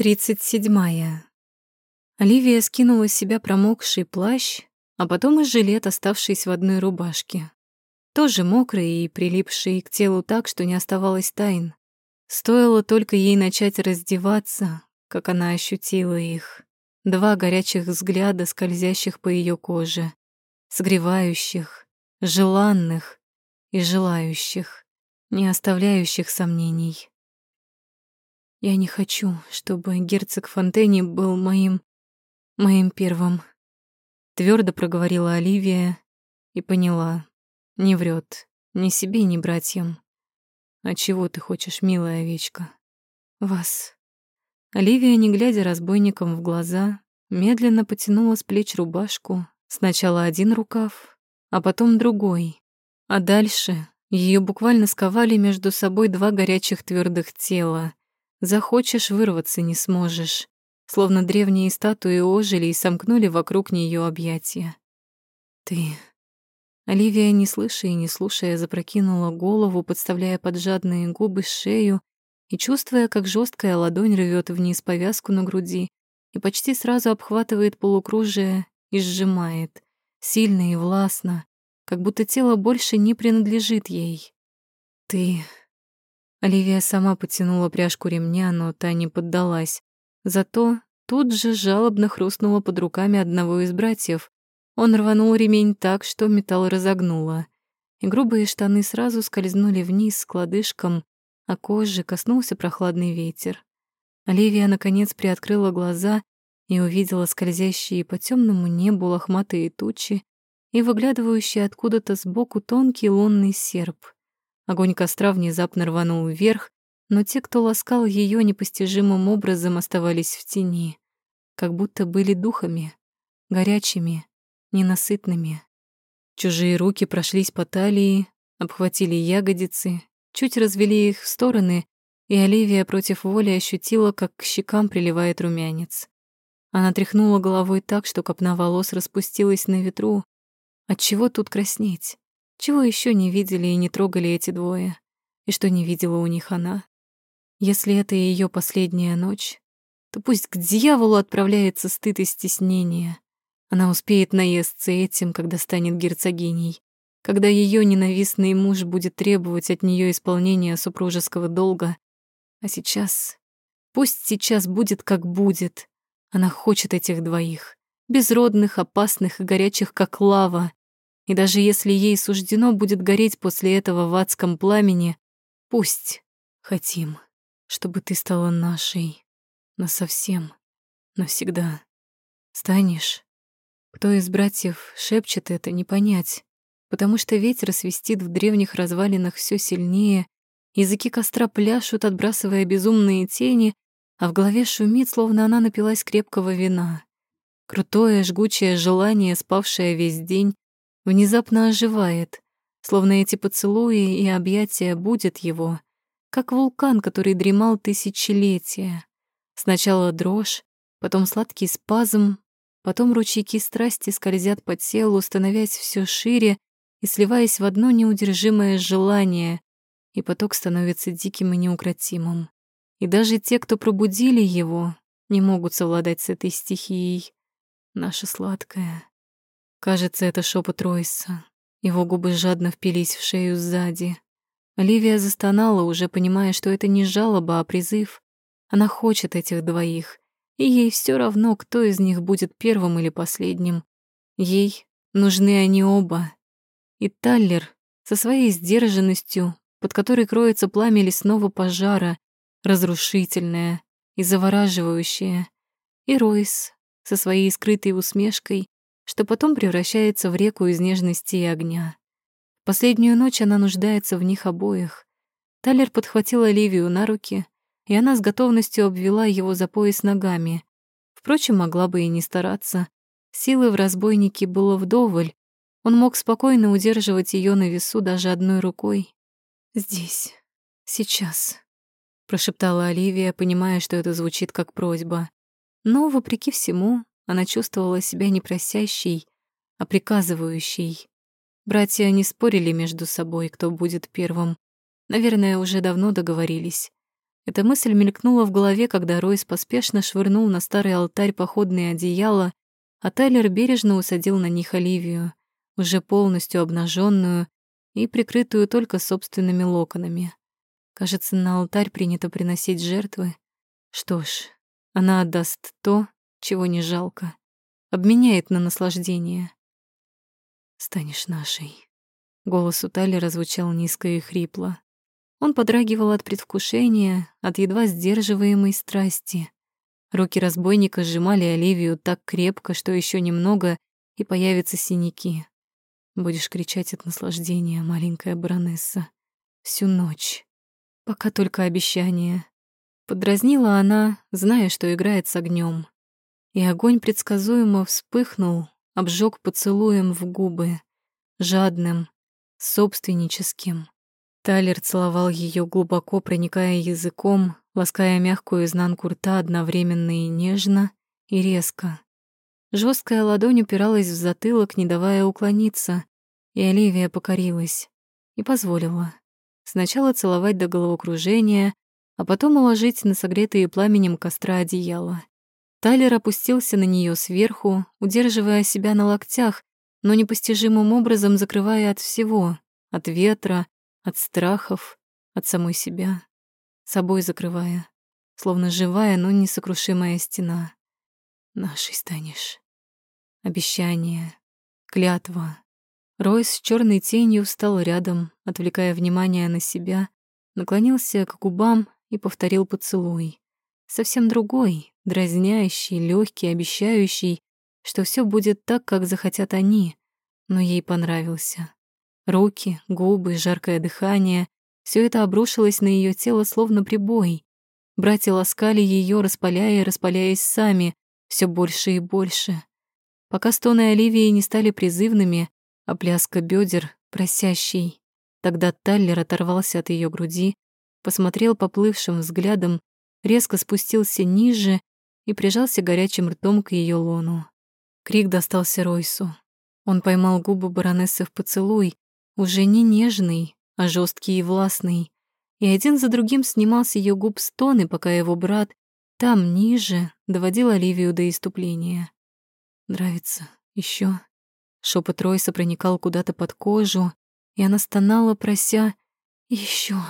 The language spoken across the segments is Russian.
Тридцать седьмая. Оливия скинула с себя промокший плащ, а потом и жилет, оставшийся в одной рубашке. Тоже мокрый и прилипший к телу так, что не оставалось тайн. Стоило только ей начать раздеваться, как она ощутила их. Два горячих взгляда, скользящих по ее коже, согревающих, желанных и желающих, не оставляющих сомнений. Я не хочу, чтобы герцог Фонтени был моим... моим первым. Твердо проговорила Оливия и поняла. Не врет ни себе, ни братьям. А чего ты хочешь, милая овечка? Вас. Оливия, не глядя разбойникам в глаза, медленно потянула с плеч рубашку, сначала один рукав, а потом другой. А дальше ее буквально сковали между собой два горячих твердых тела, Захочешь вырваться не сможешь. Словно древние статуи ожили и сомкнули вокруг нее объятия. Ты... Оливия, не слыша и не слушая, запрокинула голову, подставляя под жадные губы шею и чувствуя, как жесткая ладонь рвет вниз повязку на груди и почти сразу обхватывает полукружие и сжимает, сильно и властно, как будто тело больше не принадлежит ей. Ты Оливия сама потянула пряжку ремня, но та не поддалась. Зато тут же жалобно хрустнула под руками одного из братьев. Он рванул ремень так, что металл разогнуло. И грубые штаны сразу скользнули вниз с кладышком, а кожи коснулся прохладный ветер. Оливия, наконец, приоткрыла глаза и увидела скользящие по темному небу лохматые тучи и выглядывающий откуда-то сбоку тонкий лунный серп — Огонь костра внезапно рванул вверх, но те, кто ласкал ее непостижимым образом, оставались в тени, как будто были духами, горячими, ненасытными. Чужие руки прошлись по талии, обхватили ягодицы, чуть развели их в стороны, и Оливия против воли ощутила, как к щекам приливает румянец. Она тряхнула головой так, что копна волос распустилась на ветру. Отчего тут краснеть? Чего еще не видели и не трогали эти двое? И что не видела у них она? Если это ее последняя ночь, то пусть к дьяволу отправляется стыд и стеснение. Она успеет наесться этим, когда станет герцогиней, когда ее ненавистный муж будет требовать от нее исполнения супружеского долга. А сейчас... Пусть сейчас будет, как будет. Она хочет этих двоих. Безродных, опасных и горячих, как лава. И даже если ей суждено будет гореть после этого в адском пламени, пусть хотим, чтобы ты стала нашей, насовсем, навсегда. Станешь? Кто из братьев шепчет это, не понять, потому что ветер свистит в древних развалинах все сильнее, языки костра пляшут, отбрасывая безумные тени, а в голове шумит, словно она напилась крепкого вина. Крутое, жгучее желание, спавшее весь день, внезапно оживает, словно эти поцелуи и объятия будут его, как вулкан, который дремал тысячелетия. Сначала дрожь, потом сладкий спазм, потом ручейки страсти скользят по телу, становясь все шире и сливаясь в одно неудержимое желание, и поток становится диким и неукротимым. И даже те, кто пробудили его, не могут совладать с этой стихией. Наша сладкая, Кажется, это шепот Ройса. Его губы жадно впились в шею сзади. Оливия застонала, уже понимая, что это не жалоба, а призыв. Она хочет этих двоих, и ей все равно, кто из них будет первым или последним. Ей нужны они оба. И Таллер со своей сдержанностью, под которой кроется пламя лесного пожара, разрушительное и завораживающее, и Ройс со своей скрытой усмешкой, что потом превращается в реку из нежности и огня. Последнюю ночь она нуждается в них обоих. Талер подхватила Оливию на руки, и она с готовностью обвела его за пояс ногами. Впрочем, могла бы и не стараться. Силы в разбойнике было вдоволь. Он мог спокойно удерживать ее на весу даже одной рукой. «Здесь. Сейчас», — прошептала Оливия, понимая, что это звучит как просьба. Но, вопреки всему, она чувствовала себя не просящей, а приказывающей. Братья не спорили между собой, кто будет первым. Наверное, уже давно договорились. Эта мысль мелькнула в голове, когда Ройс поспешно швырнул на старый алтарь походные одеяла, а Тайлер бережно усадил на них Оливию, уже полностью обнаженную и прикрытую только собственными локонами. Кажется, на алтарь принято приносить жертвы. Что ж, она отдаст то, чего не жалко, обменяет на наслаждение. «Станешь нашей». Голос у Тайлера звучал низко и хрипло. Он подрагивал от предвкушения, от едва сдерживаемой страсти. Руки разбойника сжимали Оливию так крепко, что еще немного, и появятся синяки. Будешь кричать от наслаждения, маленькая баронесса, всю ночь. Пока только обещание. Подразнила она, зная, что играет с огнем. И огонь предсказуемо вспыхнул, обжег поцелуем в губы, жадным, собственническим. Тайлер целовал ее глубоко, проникая языком, лаская мягкую изнанку рта одновременно и нежно, и резко. Жесткая ладонь упиралась в затылок, не давая уклониться, и Оливия покорилась и позволила. Сначала целовать до головокружения, а потом уложить на согретые пламенем костра одеяло. Тайлер опустился на нее сверху, удерживая себя на локтях, но непостижимым образом закрывая от всего, от ветра, от страхов, от самой себя, собой закрывая, словно живая, но несокрушимая стена. Нашей станешь. Обещание, клятва. Ройс с черной тенью встал рядом, отвлекая внимание на себя, наклонился к губам и повторил поцелуй. Совсем другой, дразнящий, легкий, обещающий, что все будет так, как захотят они, но ей понравился. Руки, губы, жаркое дыхание — все это обрушилось на ее тело словно прибой. Братья ласкали ее, распаляя и распаляясь сами, все больше и больше. Пока стоны Оливии не стали призывными, а пляска бедер просящей. Тогда Таллер оторвался от ее груди, посмотрел поплывшим взглядом, резко спустился ниже и прижался горячим ртом к ее лону. Крик достался Ройсу. Он поймал губы баронессы в поцелуй, уже не нежный, а жесткий и властный, и один за другим снимал с ее губ стоны, пока его брат там, ниже, доводил Оливию до иступления. «Нравится? еще. Шепот Ройса проникал куда-то под кожу, и она стонала, прося еще.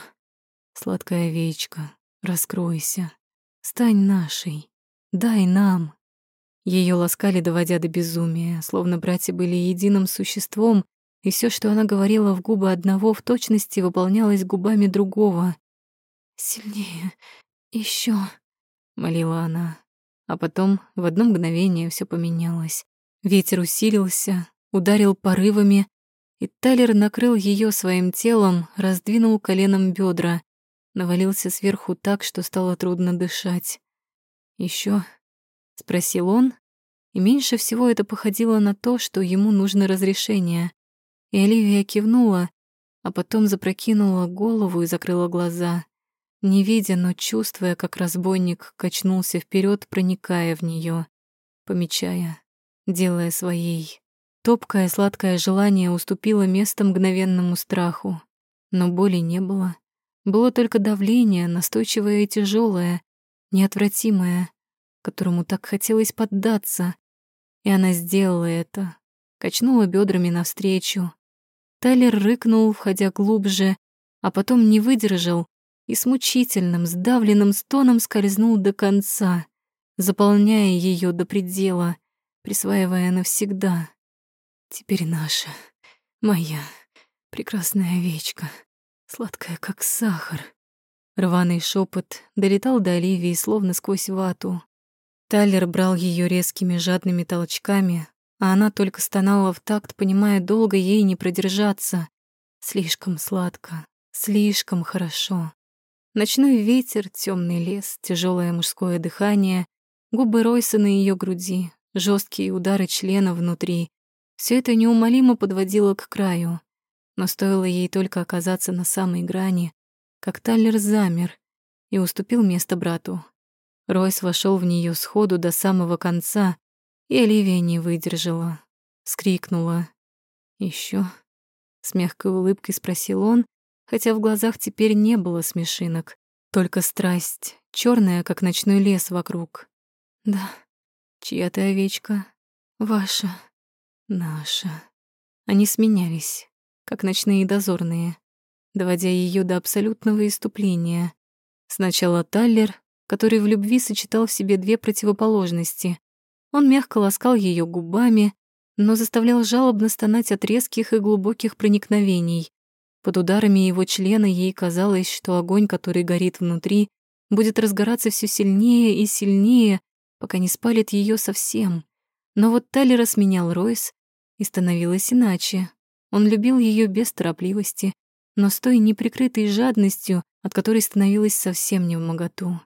Сладкая овечка, раскройся, стань нашей, дай нам. Ее ласкали, доводя до безумия, словно братья были единым существом, и все, что она говорила в губы одного, в точности выполнялось губами другого. «Сильнее, еще, молила она. А потом в одно мгновение все поменялось. Ветер усилился, ударил порывами, и Талер накрыл ее своим телом, раздвинул коленом бедра, навалился сверху так, что стало трудно дышать. Еще? спросил он, и меньше всего это походило на то, что ему нужно разрешение. И Оливия кивнула, а потом запрокинула голову и закрыла глаза, не видя, но чувствуя, как разбойник качнулся вперед, проникая в нее, помечая, делая своей. Топкое сладкое желание уступило место мгновенному страху, но боли не было. Было только давление, настойчивое и тяжелое, неотвратимое, которому так хотелось поддаться. И она сделала это, качнула бедрами навстречу. Тайлер рыкнул, входя глубже, а потом не выдержал и с мучительным, сдавленным стоном скользнул до конца, заполняя ее до предела, присваивая навсегда. Теперь наша, моя, прекрасная овечка, сладкая, как сахар. Рваный шепот долетал до Оливии, словно сквозь вату. Тайлер брал ее резкими жадными толчками, а она только стонала в такт, понимая, долго ей не продержаться. Слишком сладко, слишком хорошо. Ночной ветер, темный лес, тяжелое мужское дыхание, губы Ройса на ее груди, жесткие удары члена внутри, все это неумолимо подводило к краю, но стоило ей только оказаться на самой грани, как Таллер замер и уступил место брату. Ройс вошел в нее сходу до самого конца, и Оливия не выдержала, скрикнула. Еще? С мягкой улыбкой спросил он, хотя в глазах теперь не было смешинок, Только страсть, черная, как ночной лес вокруг. Да, чья ты овечка? Ваша. Наша. Они сменялись, как ночные дозорные, доводя ее до абсолютного иступления. Сначала Таллер, который в любви сочетал в себе две противоположности. Он мягко ласкал ее губами, но заставлял жалобно стонать от резких и глубоких проникновений. Под ударами его члена ей казалось, что огонь, который горит внутри, будет разгораться все сильнее и сильнее, пока не спалит ее совсем. Но вот Талера сменял Ройс, и становилось иначе. Он любил ее без торопливости, но с той неприкрытой жадностью, от которой становилось совсем не в моготу.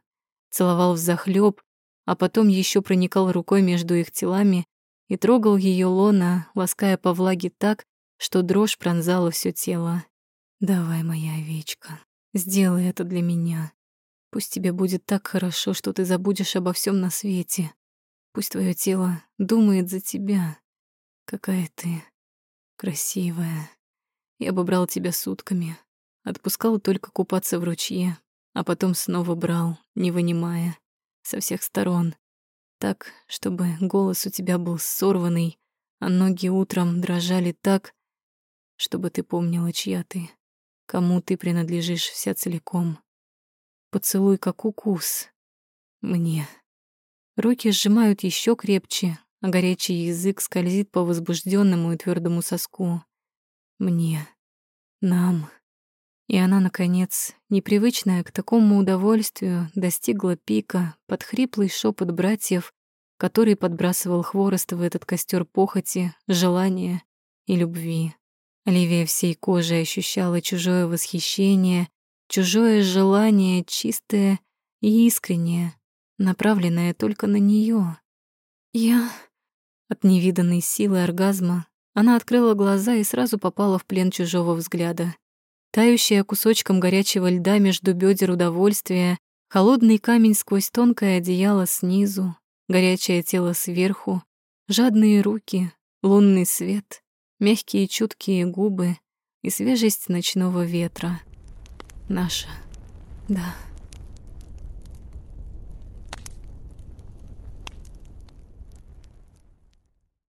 Целовал взахлёб, а потом еще проникал рукой между их телами и трогал ее лона, лаская по влаге так, что дрожь пронзала все тело. «Давай, моя овечка, сделай это для меня. Пусть тебе будет так хорошо, что ты забудешь обо всем на свете. Пусть твое тело думает за тебя. Какая ты красивая. Я бы брал тебя сутками. Отпускал только купаться в ручье, а потом снова брал, не вынимая, со всех сторон. Так, чтобы голос у тебя был сорванный, а ноги утром дрожали так, чтобы ты помнила, чья ты, кому ты принадлежишь вся целиком. Поцелуй как укус. Мне. Руки сжимают еще крепче, а горячий язык скользит по возбужденному и твердому соску. Мне. Нам. И она, наконец, непривычная к такому удовольствию, достигла пика под хриплый шепот братьев, который подбрасывал хворост в этот костер похоти, желания и любви. Оливия всей кожей ощущала чужое восхищение, чужое желание, чистое и искреннее, направленное только на нее. Я... От невиданной силы оргазма она открыла глаза и сразу попала в плен чужого взгляда. Тающая кусочком горячего льда между бедер удовольствия, холодный камень сквозь тонкое одеяло снизу, горячее тело сверху, жадные руки, лунный свет, мягкие чуткие губы и свежесть ночного ветра. Наша. Да.